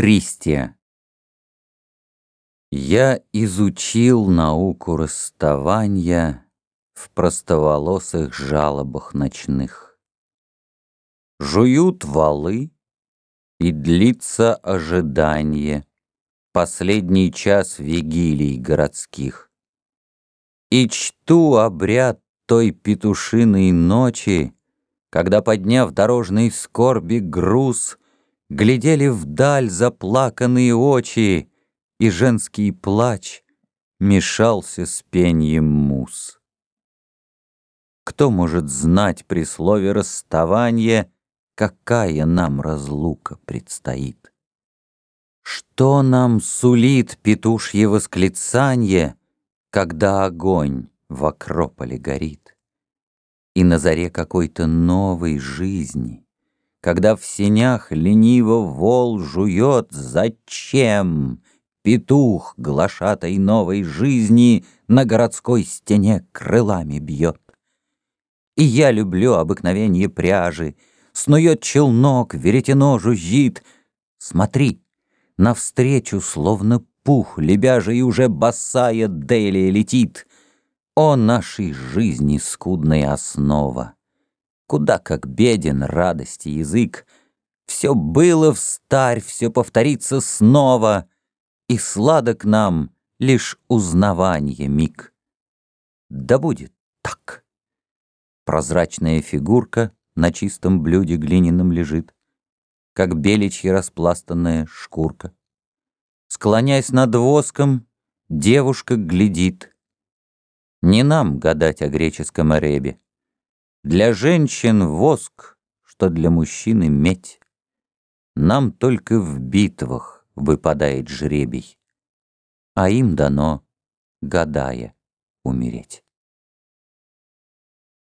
Тристия. Я изучил науку расставания В простоволосых жалобах ночных. Жуют валы, и длится ожидание, Последний час вигилий городских. И чту обряд той петушиной ночи, Когда, подняв дорожный скорби груз, Глядели вдаль заплаканные очи, И женский плач мешался с пеньем мус. Кто может знать при слове расставания, Какая нам разлука предстоит? Что нам сулит петушье восклицанье, Когда огонь в Акрополе горит? И на заре какой-то новой жизни — когда в сенях лениво вол жует, зачем Петух, глашатой новой жизни, На городской стене крылами бьет? И я люблю обыкновенье пряжи, Снует челнок, веретено жужжит. Смотри, навстречу, словно пух Лебяжий уже босая Делия летит. О нашей жизни скудная основа! Куда как беден радости язык. Все было в старь, все повторится снова, И сладок нам лишь узнавание миг. Да будет так. Прозрачная фигурка На чистом блюде глиняном лежит, Как беличья распластанная шкурка. Склоняясь над воском, девушка глядит. Не нам гадать о греческом оребе. Для женщин воск, что для мужчины медь. Нам только в битвах выпадает жребий, А им дано, гадая, умереть.